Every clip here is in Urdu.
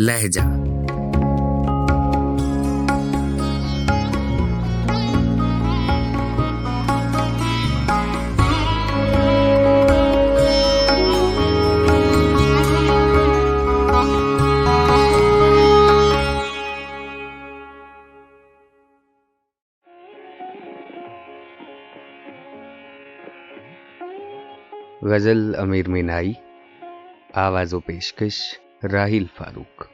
لہجہ۔ غزل امیر مینائی آواز و پیشکش۔ راہیل فاروق۔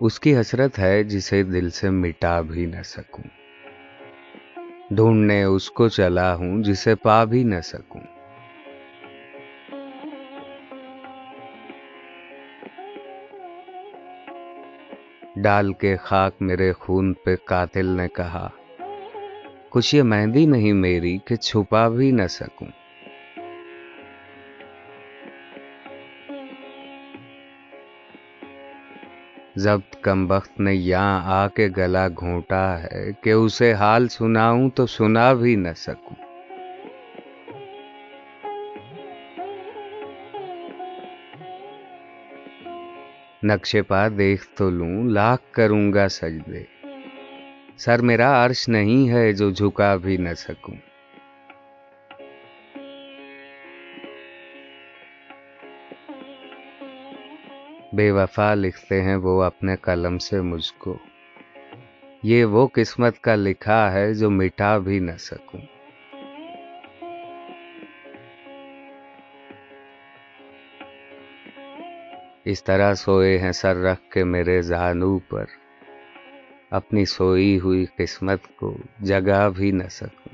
اس کی حسرت ہے جسے دل سے مٹا بھی نہ سکوں۔ ڈھونڈنے اس کو چلا ہوں جسے پا بھی نہ سکوں۔ ڈال کے خاک میرے خون پہ قاتل نے کہا کچھ یہ مہندی نہیں میری کہ چھپا بھی نہ سکوں ضبط کم بخت نے یہاں آ کے گلا گھونٹا ہے کہ اسے حال سناؤں تو سنا بھی نہ سکوں نقشے پا دیکھ تو لوں لاکھ کروں گا سجدے سر میرا عرش نہیں ہے جو جھکا بھی نہ سکوں۔ بے وفا لکھتے ہیں وہ اپنے قلم سے مجھ کو۔ یہ وہ قسمت کا لکھا ہے جو مٹا بھی نہ سکوں۔ اس طرح سوئے ہیں سر رکھ کے میرے زانو پر۔ اپنی سوئی ہوئی قسمت کو جگا بھی نہ سکوں۔